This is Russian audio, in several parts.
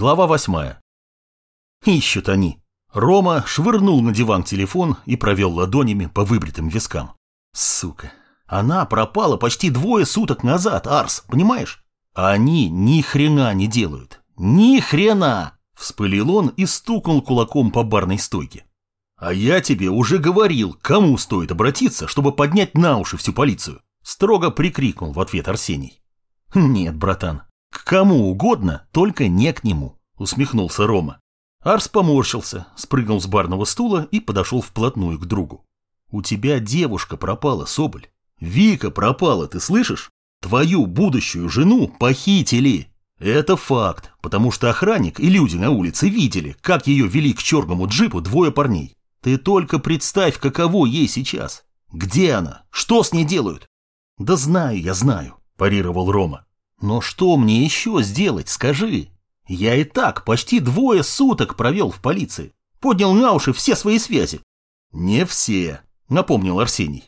Глава восьмая. Ищут они. Рома швырнул на диван телефон и провел ладонями по выбритым вискам. Сука. Она пропала почти двое суток назад, Арс, понимаешь? А они ни хрена не делают. Ни хрена! Вспылил он и стукнул кулаком по барной стойке. А я тебе уже говорил, кому стоит обратиться, чтобы поднять на уши всю полицию. Строго прикрикнул в ответ Арсений. Нет, братан, к кому угодно, только не к нему, усмехнулся Рома. Арс поморщился, спрыгнул с барного стула и подошел вплотную к другу. У тебя девушка пропала, Соболь. Вика пропала, ты слышишь? Твою будущую жену похитили. Это факт, потому что охранник и люди на улице видели, как ее вели к черному джипу двое парней. Ты только представь, каково ей сейчас. Где она? Что с ней делают? Да знаю, я знаю, парировал Рома. Но что мне еще сделать, скажи? Я и так почти двое суток провел в полиции. Поднял на уши все свои связи. Не все, напомнил Арсений.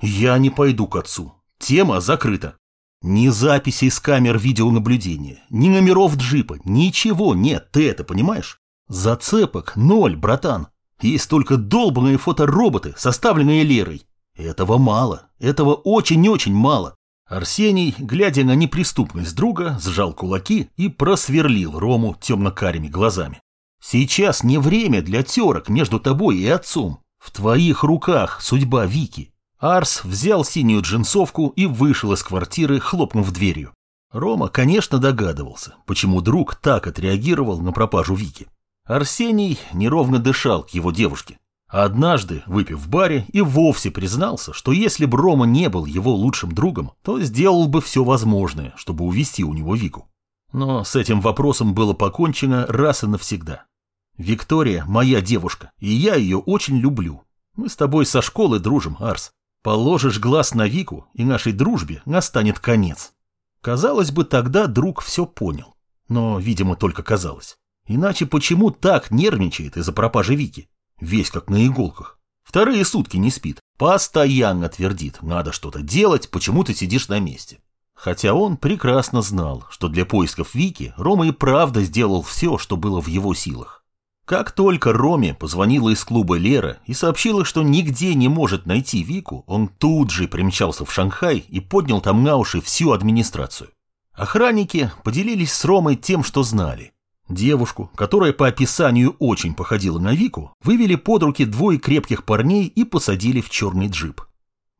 Я не пойду к отцу. Тема закрыта. Ни записей с камер видеонаблюдения, ни номеров джипа, ничего нет, ты это понимаешь? Зацепок ноль, братан. Есть только долбанные фотороботы, составленные Лерой. Этого мало, этого очень-очень мало. Арсений, глядя на неприступность друга, сжал кулаки и просверлил Рому темно-карими глазами. «Сейчас не время для терок между тобой и отцом. В твоих руках судьба Вики. Арс взял синюю джинсовку и вышел из квартиры, хлопнув дверью. Рома, конечно, догадывался, почему друг так отреагировал на пропажу Вики. Арсений неровно дышал к его девушке. Однажды, выпив в баре, и вовсе признался, что если бы Рома не был его лучшим другом, то сделал бы все возможное, чтобы увести у него Вику. Но с этим вопросом было покончено раз и навсегда. Виктория моя девушка, и я ее очень люблю. Мы с тобой со школы дружим, Арс. Положишь глаз на Вику, и нашей дружбе настанет конец. Казалось бы, тогда друг все понял. Но, видимо, только казалось. Иначе почему так нервничает из-за пропажи Вики? Весь как на иголках. Вторые сутки не спит. Постоянно твердит, надо что-то делать, почему ты сидишь на месте. Хотя он прекрасно знал, что для поисков Вики Рома и правда сделал все, что было в его силах. Как только Роме позвонила из клуба Лера и сообщила, что нигде не может найти Вику, он тут же примчался в Шанхай и поднял там на уши всю администрацию. Охранники поделились с Ромой тем, что знали. Девушку, которая по описанию очень походила на Вику, вывели под руки двое крепких парней и посадили в черный джип.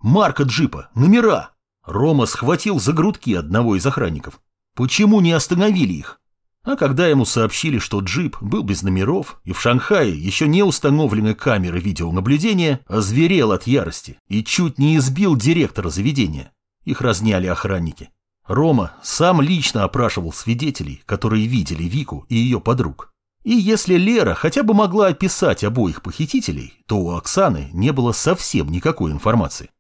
Марка джипа, номера. Рома схватил за грудки одного из охранников. Почему не остановили их? А когда ему сообщили, что джип был без номеров, и в Шанхае еще не установлены камеры видеонаблюдения, озверел от ярости и чуть не избил директора заведения. Их разняли охранники. Рома сам лично опрашивал свидетелей, которые видели Вику и ее подруг. И если Лера хотя бы могла описать обоих похитителей, то у Оксаны не было совсем никакой информации.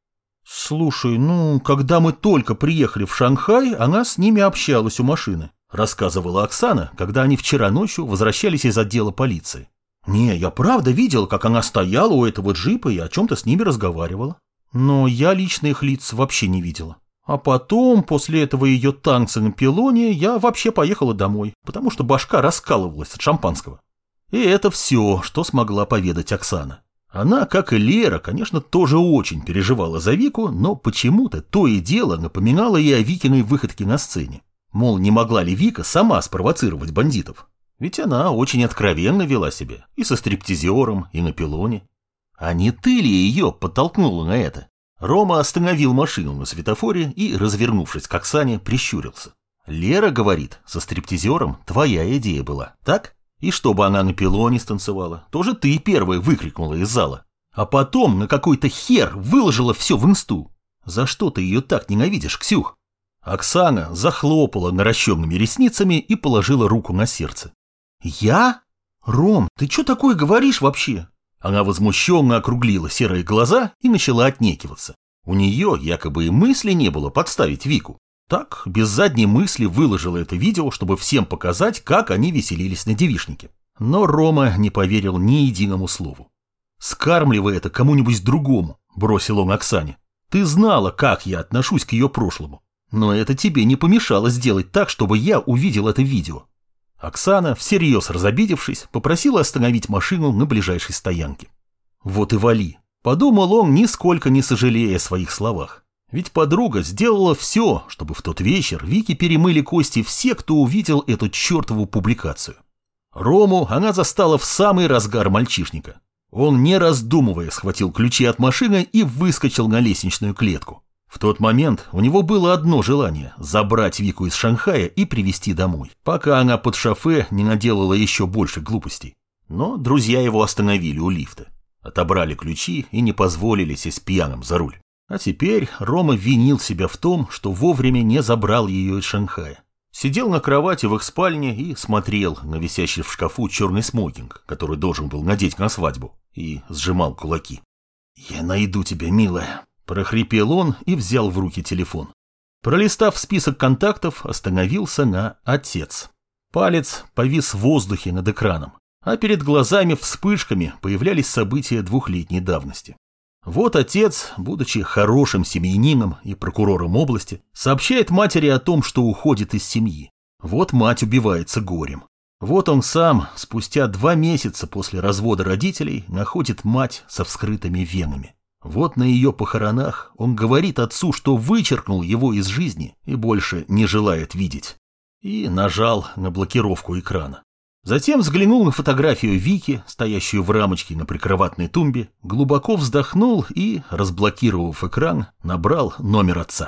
«Слушай, ну, когда мы только приехали в Шанхай, она с ними общалась у машины рассказывала Оксана, когда они вчера ночью возвращались из отдела полиции. «Не, я правда видел, как она стояла у этого джипа и о чем-то с ними разговаривала. Но я лично их лиц вообще не видела. А потом, после этого ее танца на пилоне, я вообще поехала домой, потому что башка раскалывалась от шампанского. И это все, что смогла поведать Оксана. Она, как и Лера, конечно, тоже очень переживала за Вику, но почему-то то и дело напоминало ей о Викиной выходке на сцене. Мол, не могла ли Вика сама спровоцировать бандитов? Ведь она очень откровенно вела себя и со стриптизером, и на пилоне. А не ты ли ее подтолкнула на это? Рома остановил машину на светофоре и, развернувшись к Оксане, прищурился. Лера говорит, со стриптизером твоя идея была, так? И чтобы она на пилоне станцевала, тоже ты первая выкрикнула из зала. А потом на какой-то хер выложила все в инсту. За что ты ее так ненавидишь, Ксюх? Оксана захлопала наращенными ресницами и положила руку на сердце. «Я? Ром, ты что такое говоришь вообще?» Она возмущенно округлила серые глаза и начала отнекиваться. У нее якобы и мысли не было подставить Вику. Так, без задней мысли выложила это видео, чтобы всем показать, как они веселились на девишнике. Но Рома не поверил ни единому слову. «Скармливай это кому-нибудь другому», – бросил он Оксане. «Ты знала, как я отношусь к ее прошлому. Но это тебе не помешало сделать так, чтобы я увидел это видео. Оксана, всерьез разобидевшись, попросила остановить машину на ближайшей стоянке. Вот и вали. Подумал он, нисколько не сожалея о своих словах. Ведь подруга сделала все, чтобы в тот вечер Вики перемыли кости все, кто увидел эту чертову публикацию. Рому она застала в самый разгар мальчишника. Он, не раздумывая, схватил ключи от машины и выскочил на лестничную клетку. В тот момент у него было одно желание – забрать Вику из Шанхая и привезти домой, пока она под шофе не наделала еще больше глупостей. Но друзья его остановили у лифта. Отобрали ключи и не позволили сесть пьяным за руль. А теперь Рома винил себя в том, что вовремя не забрал ее из Шанхая. Сидел на кровати в их спальне и смотрел на висящий в шкафу черный смокинг, который должен был надеть на свадьбу, и сжимал кулаки. «Я найду тебя, милая», – прохрипел он и взял в руки телефон. Пролистав список контактов, остановился на «Отец». Палец повис в воздухе над экраном, а перед глазами вспышками появлялись события двухлетней давности. Вот отец, будучи хорошим семьянином и прокурором области, сообщает матери о том, что уходит из семьи. Вот мать убивается горем. Вот он сам, спустя два месяца после развода родителей, находит мать со вскрытыми венами. Вот на ее похоронах он говорит отцу, что вычеркнул его из жизни и больше не желает видеть. И нажал на блокировку экрана. Затем взглянул на фотографию Вики, стоящую в рамочке на прикроватной тумбе, глубоко вздохнул и, разблокировав экран, набрал номер отца.